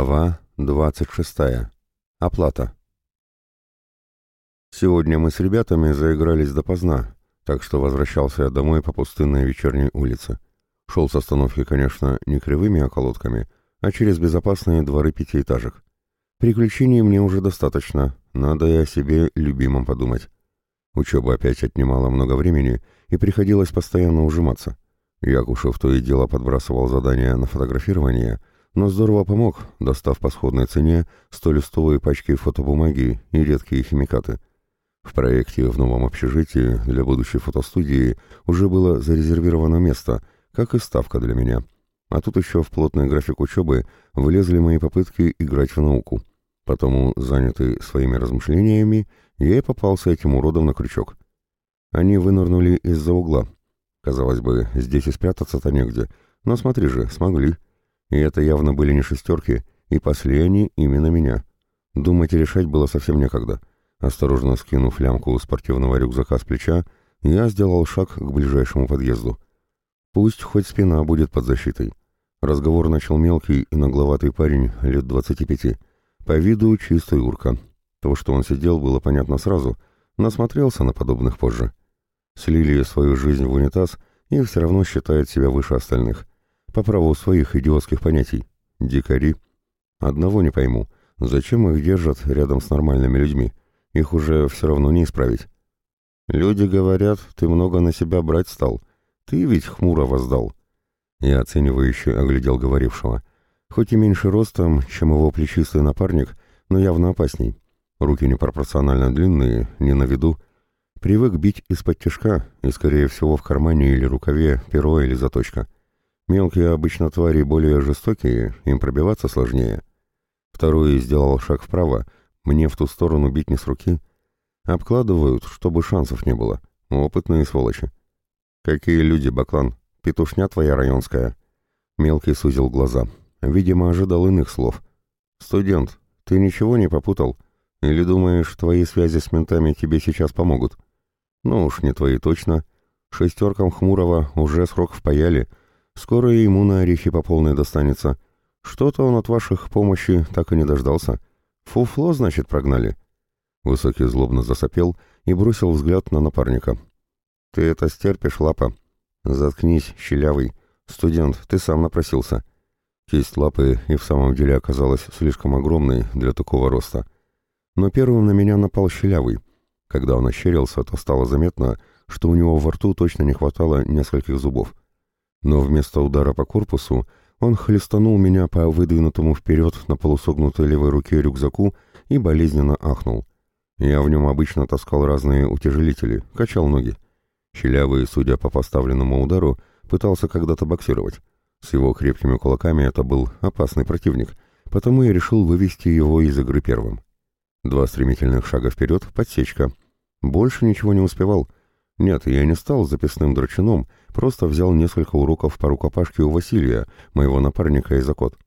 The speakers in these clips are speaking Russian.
Глава 26. Оплата. Сегодня мы с ребятами заигрались допоздна, так что возвращался я домой по пустынной вечерней улице. Шел с остановки, конечно, не кривыми околотками, а через безопасные дворы пятиэтажек. Приключений мне уже достаточно, надо и о себе любимом подумать. Учеба опять отнимала много времени, и приходилось постоянно ужиматься. Якушев то и дело подбрасывал задания на фотографирование — но здорово помог, достав по сходной цене 100-листовые пачки фотобумаги и редкие химикаты. В проекте в новом общежитии для будущей фотостудии уже было зарезервировано место, как и ставка для меня. А тут еще в плотный график учебы влезли мои попытки играть в науку. Потому, занятый своими размышлениями, я и попался этим уродом на крючок. Они вынырнули из-за угла. Казалось бы, здесь и спрятаться-то негде, но смотри же, смогли. И это явно были не шестерки, и пасли они именно меня. Думать и решать было совсем некогда. Осторожно скинув лямку спортивного рюкзака с плеча, я сделал шаг к ближайшему подъезду. Пусть хоть спина будет под защитой. Разговор начал мелкий и нагловатый парень лет двадцати пяти. По виду чистый урка. То, что он сидел, было понятно сразу. Насмотрелся на подобных позже. Слили свою жизнь в унитаз и все равно считает себя выше остальных по праву своих идиотских понятий. Дикари. Одного не пойму, зачем их держат рядом с нормальными людьми? Их уже все равно не исправить. Люди говорят, ты много на себя брать стал. Ты ведь хмуро воздал. Я оценивающе оглядел говорившего. Хоть и меньше ростом, чем его плечистый напарник, но явно опасней. Руки непропорционально длинные, не на виду. Привык бить из-под тяжка, и, скорее всего, в кармане или рукаве перо или заточка. Мелкие обычно твари более жестокие, им пробиваться сложнее. Второй сделал шаг вправо, мне в ту сторону бить не с руки. Обкладывают, чтобы шансов не было. Опытные сволочи. Какие люди, Баклан? Петушня твоя районская. Мелкий сузил глаза. Видимо, ожидал иных слов. Студент, ты ничего не попутал? Или думаешь, твои связи с ментами тебе сейчас помогут? Ну уж не твои точно. Шестеркам Хмурого уже срок впаяли — Скоро ему на орехи по полной достанется. Что-то он от ваших помощи так и не дождался. Фуфло, значит, прогнали?» Высокий злобно засопел и бросил взгляд на напарника. «Ты это стерпишь, лапа?» «Заткнись, щелявый. Студент, ты сам напросился». Кисть лапы и в самом деле оказалась слишком огромной для такого роста. Но первым на меня напал щелявый. Когда он ощерился, то стало заметно, что у него во рту точно не хватало нескольких зубов но вместо удара по корпусу он хлестанул меня по выдвинутому вперед на полусогнутой левой руке рюкзаку и болезненно ахнул. Я в нем обычно таскал разные утяжелители, качал ноги. Щелявый, судя по поставленному удару, пытался когда-то боксировать. С его крепкими кулаками это был опасный противник, потому я решил вывести его из игры первым. Два стремительных шага вперед, подсечка. Больше ничего не успевал — нет, я не стал записным драчуном, просто взял несколько уроков по рукопашке у Василия, моего напарника из окот.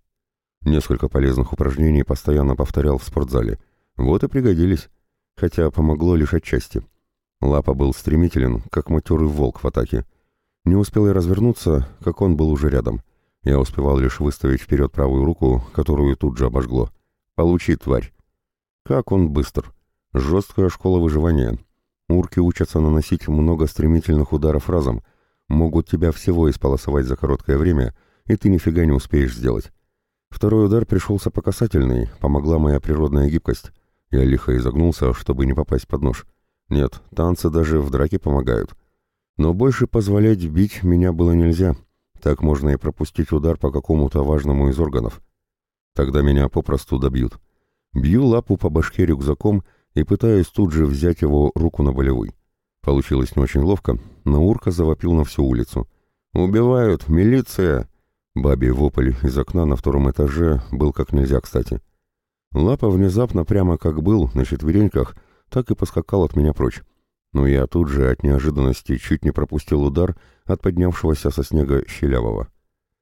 Несколько полезных упражнений постоянно повторял в спортзале. Вот и пригодились, хотя помогло лишь отчасти. Лапа был стремителен, как матерый волк в атаке. Не успел я развернуться, как он был уже рядом. Я успевал лишь выставить вперед правую руку, которую тут же обожгло. «Получи, тварь!» Как он быстр! Жесткая школа выживания. Урки учатся наносить много стремительных ударов разом, могут тебя всего исполосовать за короткое время, и ты нифига не успеешь сделать. Второй удар пришелся по касательной, помогла моя природная гибкость. Я лихо изогнулся, чтобы не попасть под нож. Нет, танцы даже в драке помогают. Но больше позволять бить меня было нельзя. Так можно и пропустить удар по какому-то важному из органов. Тогда меня попросту добьют. Бью лапу по башке рюкзаком и пытаюсь тут же взять его руку на болевой. Получилось не очень ловко, но урка завопил на всю улицу. «Убивают! Милиция!» Бабий вопль из окна на втором этаже был как нельзя кстати. Лапа внезапно, прямо как был, на четвереньках, так и поскакал от меня прочь. Но я тут же от неожиданности чуть не пропустил удар от поднявшегося со снега щелявого.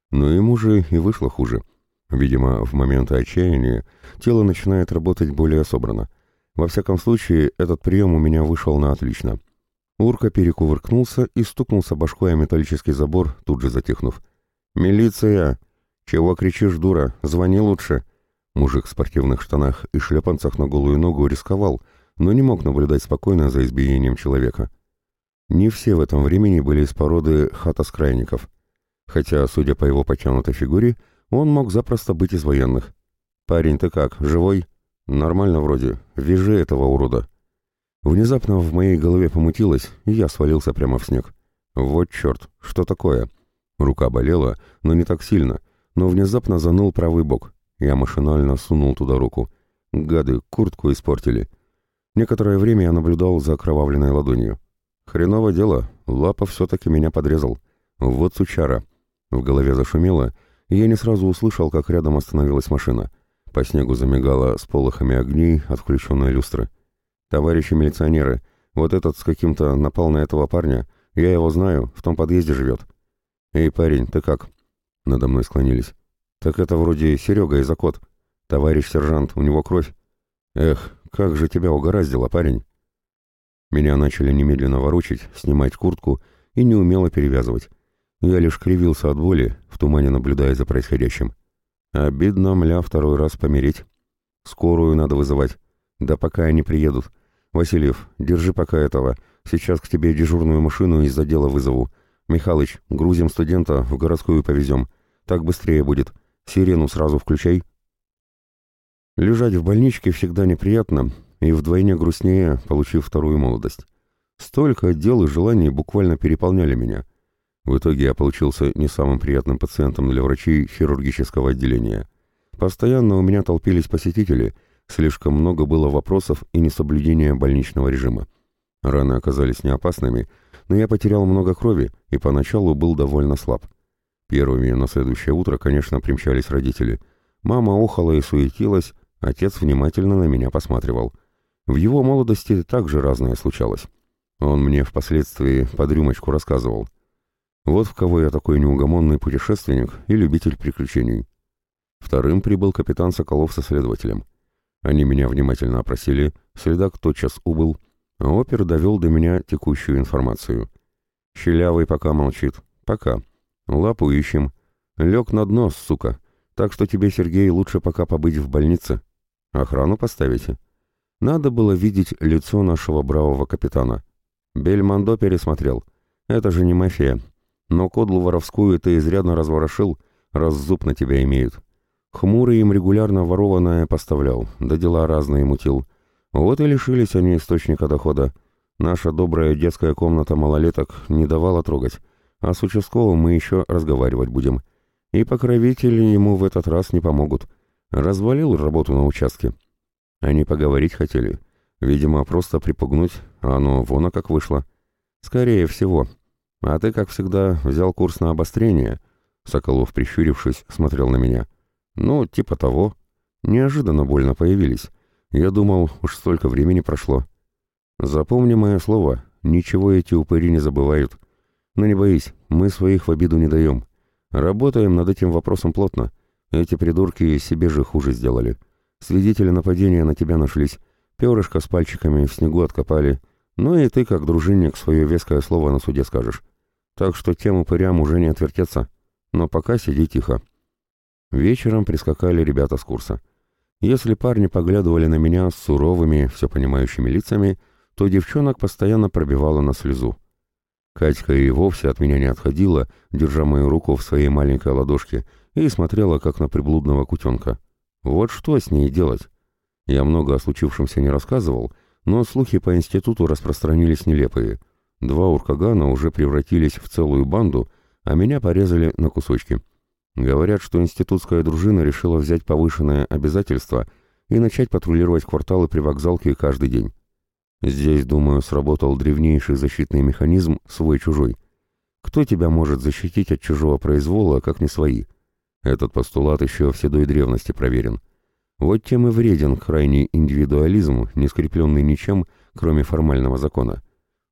Но ему же и вышло хуже. Видимо, в моменты отчаяния тело начинает работать более собрано — во всяком случае, этот прием у меня вышел на отлично. Урка перекувыркнулся и стукнулся башкой о металлический забор, тут же затихнув. «Милиция! Чего кричишь, дура? Звони лучше!» Мужик в спортивных штанах и шлепанцах на голую ногу рисковал, но не мог наблюдать спокойно за избиением человека. Не все в этом времени были из породы хатоскрайников, хотя, судя по его потянутой фигуре, он мог запросто быть из военных. «Парень, ты как, живой?» «Нормально вроде. Вяжи этого урода». Внезапно в моей голове помутилось, и я свалился прямо в снег. «Вот черт, что такое?» Рука болела, но не так сильно, но внезапно заныл правый бок. Я машинально сунул туда руку. Гады, куртку испортили. Некоторое время я наблюдал за окровавленной ладонью. Хреново дело, лапа все-таки меня подрезал. Вот сучара. В голове зашумело, и я не сразу услышал, как рядом остановилась машина. По снегу замигала с полохами огней от включенной люстры. «Товарищи милиционеры, вот этот с каким-то напал на этого парня. Я его знаю, в том подъезде живет». «Эй, парень, ты как?» Надо мной склонились. «Так это вроде Серега из Окот. Товарищ сержант, у него кровь. Эх, как же тебя угораздило, парень!» Меня начали немедленно ворочать, снимать куртку и неумело перевязывать. Я лишь кривился от боли, в тумане наблюдая за происходящим. Обидно, мля, второй раз помереть. Скорую надо вызывать. Да пока они приедут. Васильев, держи пока этого. Сейчас к тебе дежурную машину из-за дела вызову. Михалыч, грузим студента, в городскую повезем. Так быстрее будет. Сирену сразу включай. Лежать в больничке всегда неприятно, и вдвойне грустнее, получив вторую молодость. Столько дел и желаний буквально переполняли меня. В итоге я получился не самым приятным пациентом для врачей хирургического отделения. Постоянно у меня толпились посетители, слишком много было вопросов и несоблюдения больничного режима. Раны оказались неопасными, но я потерял много крови и поначалу был довольно слаб. Первыми на следующее утро, конечно, примчались родители. Мама охала и суетилась, отец внимательно на меня посматривал. В его молодости также разное случалось. Он мне впоследствии под рюмочку рассказывал. Вот в кого я такой неугомонный путешественник и любитель приключений. Вторым прибыл капитан Соколов со следователем. Они меня внимательно опросили, следак тотчас убыл, а опер довел до меня текущую информацию. Щелявый пока молчит. Пока. Лапу ищем. Лег на дно, сука. Так что тебе, Сергей, лучше пока побыть в больнице. Охрану поставите. Надо было видеть лицо нашего бравого капитана. Бельмондо пересмотрел. Это же не мафия. Но кодлу воровскую ты изрядно разворошил, раз зуб на тебя имеют. Хмурый им регулярно ворованное поставлял, да дела разные мутил. Вот и лишились они источника дохода. Наша добрая детская комната малолеток не давала трогать а с участковым мы еще разговаривать будем. И покровители ему в этот раз не помогут. Развалил работу на участке. Они поговорить хотели. Видимо, просто припугнуть, а оно вон как вышло. Скорее всего. А ты, как всегда, взял курс на обострение. Соколов, прищурившись, смотрел на меня. Ну, типа того. Неожиданно больно появились. Я думал, уж столько времени прошло. Запомни мое слово, ничего эти упыри не забывают. Но не боись, мы своих в обиду не даем. Работаем над этим вопросом плотно. Эти придурки себе же хуже сделали. Свидетели нападения на тебя нашлись. Перышко с пальчиками в снегу откопали. Ну и ты, как дружинник, свое веское слово на суде скажешь. Так что тем упырям уже не отвертеться. Но пока сиди тихо. Вечером прискакали ребята с курса. Если парни поглядывали на меня с суровыми, все понимающими лицами, то девчонок постоянно пробивало на слезу. Катька и вовсе от меня не отходила, держа мою руку в своей маленькой ладошке, и смотрела, как на приблудного кутенка. Вот что с ней делать? Я много о случившемся не рассказывал, но слухи по институту распространились нелепые. Два уркагана уже превратились в целую банду, а меня порезали на кусочки. Говорят, что институтская дружина решила взять повышенное обязательство и начать патрулировать кварталы при вокзалке каждый день. Здесь, думаю, сработал древнейший защитный механизм «свой-чужой». Кто тебя может защитить от чужого произвола, как не свои? Этот постулат еще в седой древности проверен. Вот тем и вреден крайний индивидуализм, не скрепленный ничем, кроме формального закона.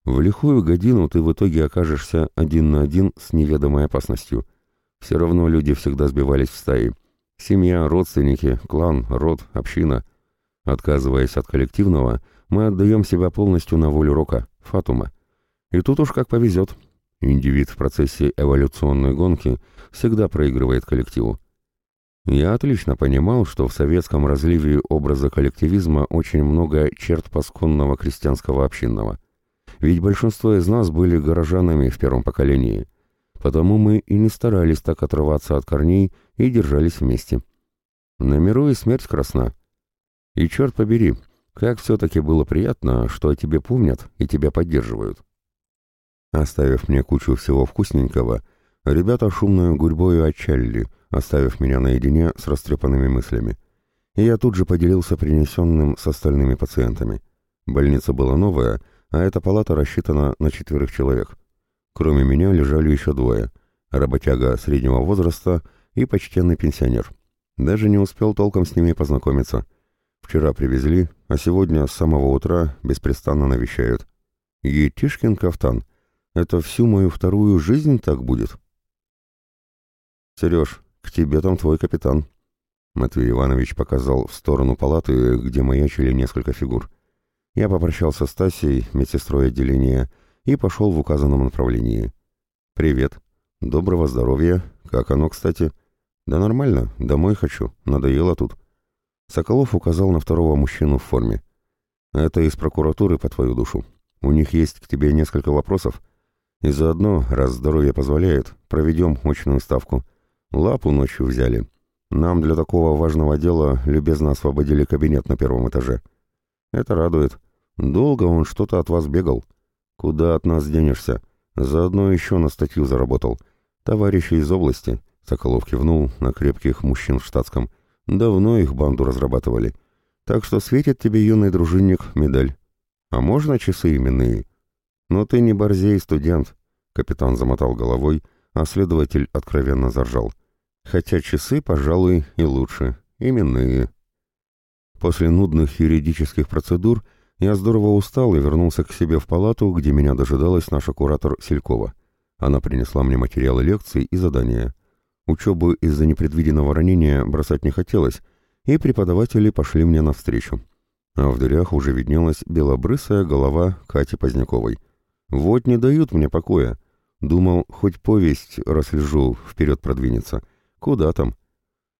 В лихую годину ты в итоге окажешься один на один с неведомой опасностью. Все равно люди всегда сбивались в стаи. Семья, родственники, клан, род, община. Отказываясь от коллективного – мы отдаем себя полностью на волю рока, фатума. И тут уж как повезет. Индивид в процессе эволюционной гонки всегда проигрывает коллективу. Я отлично понимал, что в советском разливе образа коллективизма очень много черт пасконного крестьянского общинного. Ведь большинство из нас были горожанами в первом поколении. Потому мы и не старались так отрываться от корней и держались вместе. На миру и смерть красна. И черт побери, как все-таки было приятно, что о тебе помнят и тебя поддерживают. Оставив мне кучу всего вкусненького, ребята шумную гурьбою отчалили, оставив меня наедине с растрепанными мыслями. И я тут же поделился принесенным с остальными пациентами. Больница была новая, а эта палата рассчитана на четверых человек. Кроме меня лежали еще двое — работяга среднего возраста и почтенный пенсионер. Даже не успел толком с ними познакомиться. Вчера привезли, а сегодня с самого утра беспрестанно навещают. Етишкин кафтан. Это всю мою вторую жизнь так будет? Сереж, к тебе там твой капитан. Матвей Иванович показал в сторону палаты, где маячили несколько фигур. Я попрощался с Тасей, медсестрой отделения, и пошел в указанном направлении. «Привет. Доброго здоровья. Как оно, кстати?» «Да нормально, домой хочу, надоело тут». Соколов указал на второго мужчину в форме. «Это из прокуратуры по твою душу. У них есть к тебе несколько вопросов. И заодно, раз здоровье позволяет, проведем очную ставку. Лапу ночью взяли. Нам для такого важного дела любезно освободили кабинет на первом этаже. Это радует. Долго он что-то от вас бегал. Куда от нас денешься? Заодно еще на статью заработал. Товарищи из области». Соколов кивнул на крепких мужчин в штатском. «Давно их банду разрабатывали. Так что светит тебе, юный дружинник, медаль. А можно часы именные?» «Но ты не борзей, студент», — капитан замотал головой, а следователь откровенно заржал. «Хотя часы, пожалуй, и лучше. Именные». После нудных юридических процедур я здорово устал и вернулся к себе в палату, где меня дожидалась наша куратор Селькова. Она принесла мне материалы лекций и задания. Учебу из-за непредвиденного ранения бросать не хотелось, и преподаватели пошли мне навстречу. А в дырях уже виднелась белобрысая голова Кати Поздняковой. Вот не дают мне покоя. Думал, хоть повесть, раз лежу, вперед продвинется. Куда там?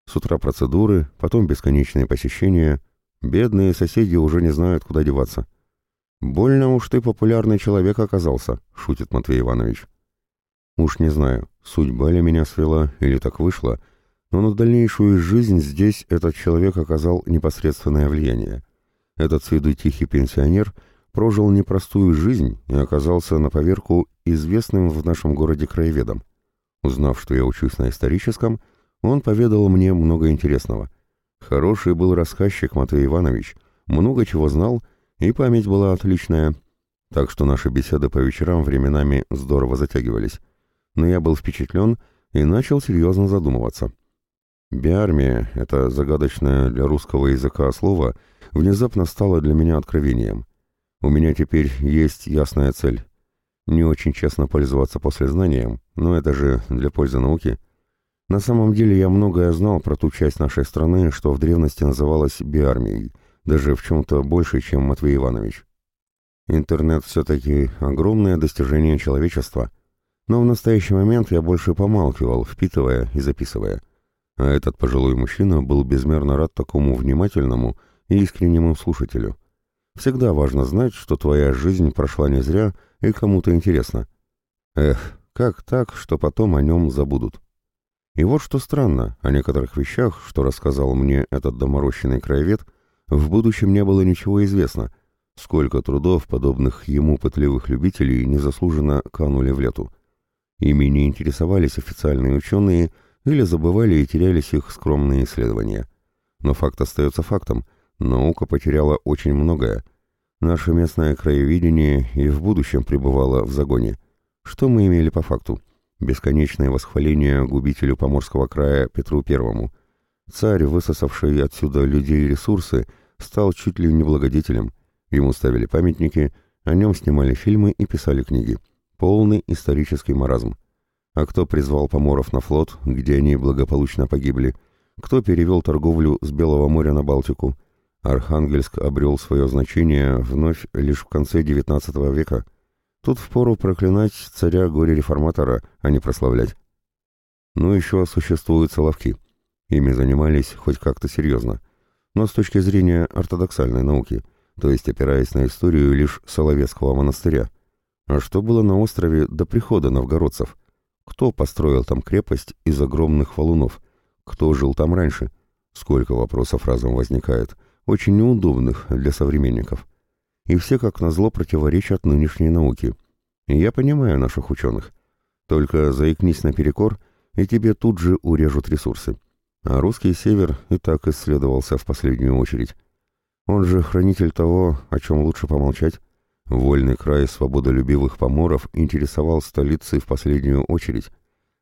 С утра процедуры, потом бесконечные посещения. Бедные соседи уже не знают, куда деваться. «Больно уж ты популярный человек оказался», — шутит Матвей Иванович. Уж не знаю, судьба ли меня свела или так вышло, но на дальнейшую жизнь здесь этот человек оказал непосредственное влияние. Этот с виду тихий пенсионер прожил непростую жизнь и оказался на поверку известным в нашем городе краеведом. Узнав, что я учусь на историческом, он поведал мне много интересного. Хороший был рассказчик Матвей Иванович, много чего знал, и память была отличная, так что наши беседы по вечерам временами здорово затягивались но я был впечатлен и начал серьезно задумываться. Биармия, это загадочное для русского языка слово, внезапно стало для меня откровением. У меня теперь есть ясная цель. Не очень честно пользоваться послезнанием, но это же для пользы науки. На самом деле я многое знал про ту часть нашей страны, что в древности называлась биармией, даже в чем-то больше, чем Матвей Иванович. Интернет все-таки огромное достижение человечества — но в настоящий момент я больше помалкивал, впитывая и записывая. А этот пожилой мужчина был безмерно рад такому внимательному и искреннему слушателю. Всегда важно знать, что твоя жизнь прошла не зря и кому-то интересно. Эх, как так, что потом о нем забудут? И вот что странно, о некоторых вещах, что рассказал мне этот доморощенный краевед, в будущем не было ничего известно. Сколько трудов, подобных ему пытливых любителей, незаслуженно канули в лету. Ими не интересовались официальные ученые или забывали и терялись их скромные исследования. Но факт остается фактом. Наука потеряла очень многое. Наше местное краеведение и в будущем пребывало в загоне. Что мы имели по факту? Бесконечное восхваление губителю Поморского края Петру Первому. Царь, высосавший отсюда людей и ресурсы, стал чуть ли не благодетелем. Ему ставили памятники, о нем снимали фильмы и писали книги. Полный исторический маразм. А кто призвал поморов на флот, где они благополучно погибли? Кто перевел торговлю с Белого моря на Балтику? Архангельск обрел свое значение вновь лишь в конце XIX века. Тут впору проклинать царя горе-реформатора, а не прославлять. Ну еще существуют соловки. Ими занимались хоть как-то серьезно, но с точки зрения ортодоксальной науки, то есть опираясь на историю лишь Соловецкого монастыря. А что было на острове до прихода новгородцев? Кто построил там крепость из огромных валунов? Кто жил там раньше? Сколько вопросов разом возникает, очень неудобных для современников. И все, как назло, противоречат нынешней науке. И я понимаю наших ученых. Только заикнись наперекор, и тебе тут же урежут ресурсы. А русский север и так исследовался в последнюю очередь. Он же хранитель того, о чем лучше помолчать. Вольный край свободолюбивых поморов интересовал столицы в последнюю очередь.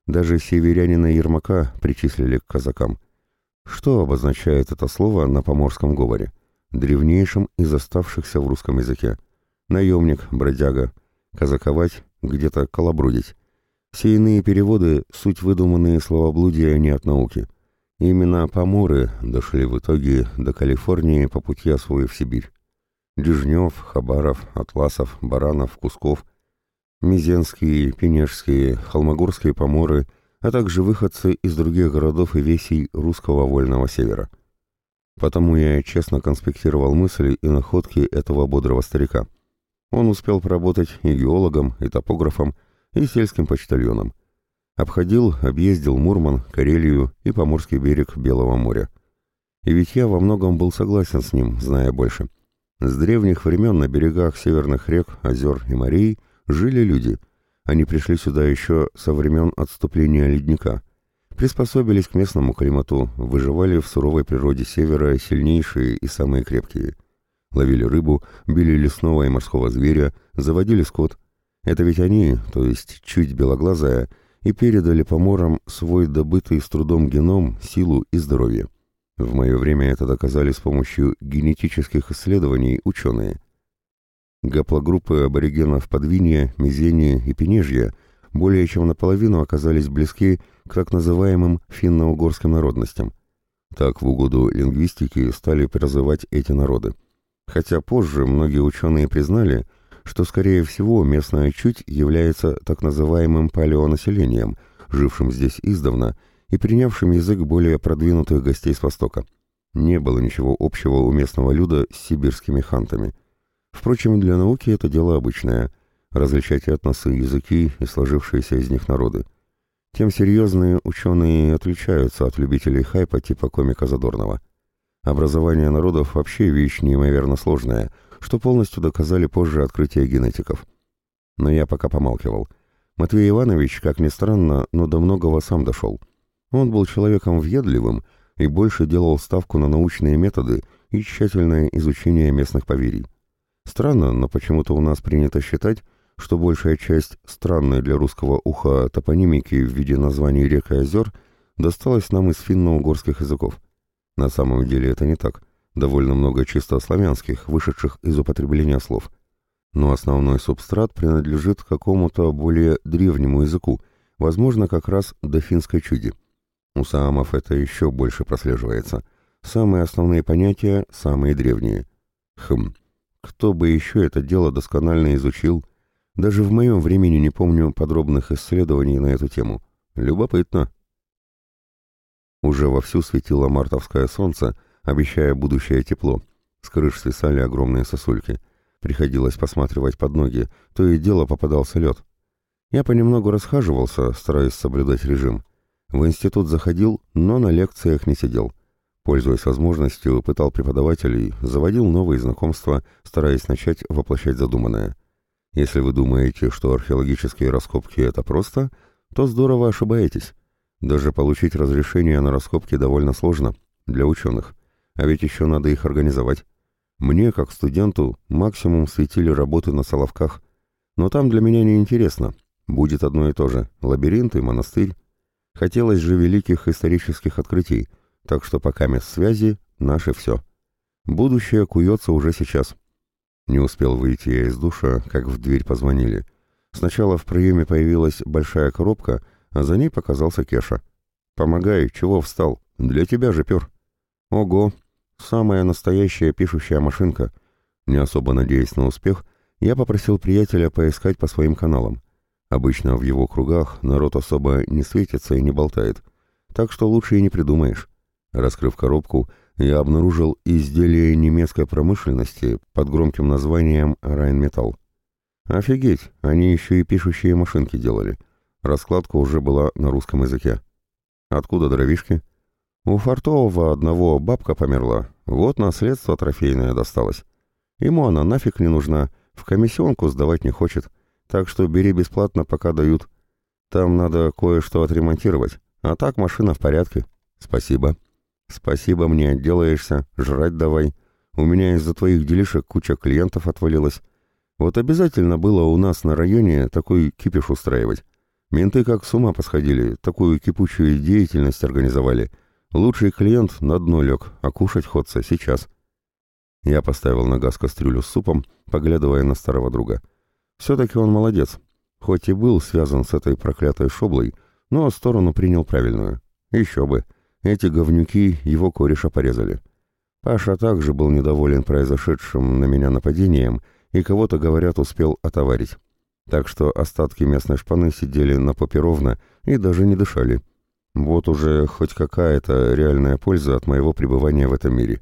Даже северянина Ермака причислили к казакам. Что обозначает это слово на поморском говоре? Древнейшем из оставшихся в русском языке. Наемник, бродяга, казаковать, где-то колобродить. Все иные переводы — суть выдуманные словоблудия не от науки. Именно поморы дошли в итоге до Калифорнии по пути освоив Сибирь. Дежнев, Хабаров, Атласов, Баранов, Кусков, Мизенские, Пенежские, Холмогорские поморы, а также выходцы из других городов и весей русского вольного севера. Потому я честно конспектировал мысли и находки этого бодрого старика. Он успел поработать и геологом, и топографом, и сельским почтальоном. Обходил, объездил Мурман, Карелию и Поморский берег Белого моря. И ведь я во многом был согласен с ним, зная больше. С древних времен на берегах северных рек, озер и морей жили люди. Они пришли сюда еще со времен отступления ледника. Приспособились к местному климату, выживали в суровой природе севера сильнейшие и самые крепкие. Ловили рыбу, били лесного и морского зверя, заводили скот. Это ведь они, то есть чуть белоглазая, и передали поморам свой добытый с трудом геном, силу и здоровье. В мое время это доказали с помощью генетических исследований ученые. Гаплогруппы аборигенов Подвинья, Мизения и Пенежья более чем наполовину оказались близки к так называемым финно-угорским народностям. Так в угоду лингвистики стали призывать эти народы. Хотя позже многие ученые признали, что, скорее всего, местная чуть является так называемым палеонаселением, жившим здесь издавна и принявшим язык более продвинутых гостей с Востока. Не было ничего общего у местного люда с сибирскими хантами. Впрочем, для науки это дело обычное – различать этносы, языки и сложившиеся из них народы. Тем серьезные ученые отличаются от любителей хайпа типа комика Задорнова. Образование народов вообще вещь неимоверно сложная – что полностью доказали позже открытия генетиков. Но я пока помалкивал. Матвей Иванович, как ни странно, но до многого сам дошел. Он был человеком въедливым и больше делал ставку на научные методы и тщательное изучение местных поверий. Странно, но почему-то у нас принято считать, что большая часть странной для русского уха топонимики в виде названий рек и озер досталась нам из финно-угорских языков. На самом деле это не так довольно много чисто славянских, вышедших из употребления слов. Но основной субстрат принадлежит какому-то более древнему языку, возможно, как раз до финской чуди. У саамов это еще больше прослеживается. Самые основные понятия, самые древние. Хм, кто бы еще это дело досконально изучил? Даже в моем времени не помню подробных исследований на эту тему. Любопытно. Уже вовсю светило мартовское солнце, обещая будущее тепло. С крыш свисали огромные сосульки. Приходилось посматривать под ноги, то и дело попадался лед. Я понемногу расхаживался, стараясь соблюдать режим. В институт заходил, но на лекциях не сидел. Пользуясь возможностью, пытал преподавателей, заводил новые знакомства, стараясь начать воплощать задуманное. Если вы думаете, что археологические раскопки — это просто, то здорово ошибаетесь. Даже получить разрешение на раскопки довольно сложно для ученых. А ведь еще надо их организовать. Мне, как студенту, максимум светили работы на Соловках. Но там для меня не интересно. Будет одно и то же. Лабиринт и монастырь. Хотелось же великих исторических открытий. Так что пока мест связи — наше все. Будущее куется уже сейчас. Не успел выйти я из душа, как в дверь позвонили. Сначала в проеме появилась большая коробка, а за ней показался Кеша. «Помогай, чего встал? Для тебя же пер». «Ого, Самая настоящая пишущая машинка. Не особо надеясь на успех, я попросил приятеля поискать по своим каналам. Обычно в его кругах народ особо не светится и не болтает, так что лучше и не придумаешь. Раскрыв коробку, я обнаружил изделие немецкой промышленности под громким названием «Райнметалл». Офигеть, они еще и пишущие машинки делали. Раскладка уже была на русском языке. Откуда дровишки? У фартового одного бабка померла, вот наследство трофейное досталось. Ему она нафиг не нужна, в комиссионку сдавать не хочет, так что бери бесплатно, пока дают. Там надо кое-что отремонтировать, а так машина в порядке. Спасибо. Спасибо, мне отделаешься, жрать давай. У меня из-за твоих делишек куча клиентов отвалилась. Вот обязательно было у нас на районе такой кипиш устраивать. Менты как с ума посходили, такую кипучую деятельность организовали. Лучший клиент на дно лег, а кушать ходца сейчас. Я поставил на газ кастрюлю с супом, поглядывая на старого друга. Все-таки он молодец. Хоть и был связан с этой проклятой шоблой, но сторону принял правильную. Еще бы. Эти говнюки его кореша порезали. Паша также был недоволен произошедшим на меня нападением и кого-то, говорят, успел отоварить. Так что остатки местной шпаны сидели на попе ровно и даже не дышали. Вот уже хоть какая-то реальная польза от моего пребывания в этом мире.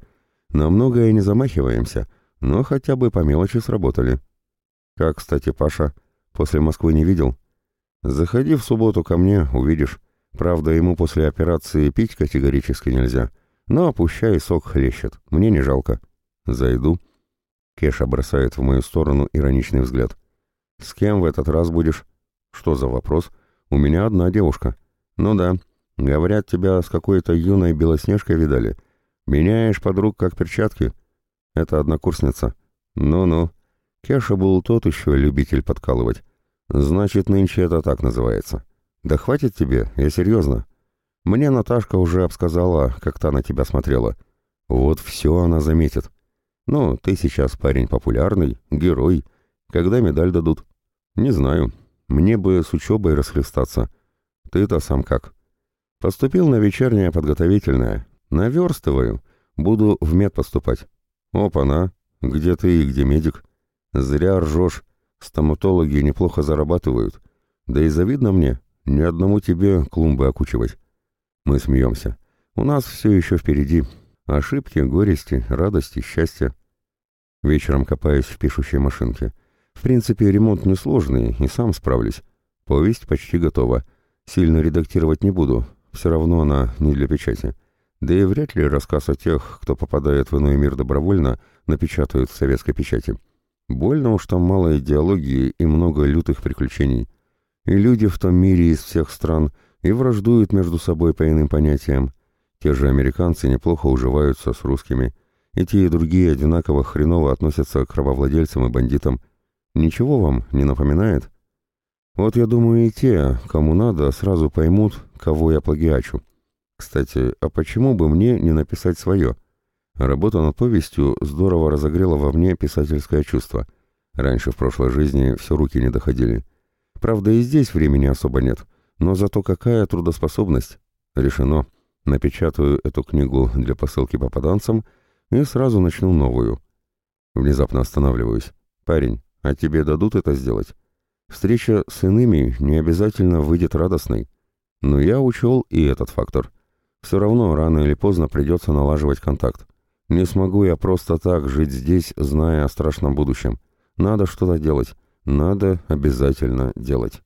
На многое не замахиваемся, но хотя бы по мелочи сработали. Как, кстати, Паша, после Москвы не видел? Заходи в субботу ко мне, увидишь. Правда, ему после операции пить категорически нельзя. Но пущай сок хлещет, мне не жалко. Зайду. Кеша бросает в мою сторону ироничный взгляд. С кем в этот раз будешь? Что за вопрос? У меня одна девушка. Ну да, говорят, тебя с какой-то юной белоснежкой видали. Меняешь подруг как перчатки. Это однокурсница. Ну-ну. Кеша был тот еще любитель подкалывать. Значит, нынче это так называется. «Да хватит тебе, я серьезно. Мне Наташка уже обсказала, как та на тебя смотрела. Вот все она заметит. Ну, ты сейчас парень популярный, герой. Когда медаль дадут? Не знаю. Мне бы с учебой расхлестаться. Ты-то сам как? Поступил на вечернее подготовительное. Наверстываю. Буду в мед поступать. Опа-на. Где ты и где медик? Зря ржешь. Стоматологи неплохо зарабатывают. Да и завидно мне. Ни одному тебе клумбы окучивать. Мы смеемся. У нас все еще впереди. Ошибки, горести, радости, счастье. Вечером копаюсь в пишущей машинке. В принципе, ремонт несложный, и сам справлюсь. Повесть почти готова. Сильно редактировать не буду, все равно она не для печати. Да и вряд ли рассказ о тех, кто попадает в иной мир добровольно, напечатают в советской печати. Больно уж там мало идеологии и много лютых приключений. И люди в том мире из всех стран и враждуют между собой по иным понятиям. Те же американцы неплохо уживаются с русскими, и те и другие одинаково хреново относятся к крововладельцам и бандитам. Ничего вам не напоминает? Вот я думаю, и те, кому надо, сразу поймут, кого я плагиачу. Кстати, а почему бы мне не написать свое? Работа над повестью здорово разогрела во мне писательское чувство. Раньше в прошлой жизни все руки не доходили. Правда, и здесь времени особо нет, но зато какая трудоспособность. Решено. Напечатаю эту книгу для посылки попаданцам и сразу начну новую. Внезапно останавливаюсь. Парень, а тебе дадут это сделать? Встреча с иными не обязательно выйдет радостной. Но я учел и этот фактор. Все равно рано или поздно придется налаживать контакт. Не смогу я просто так жить здесь, зная о страшном будущем. Надо что-то делать. Надо обязательно делать.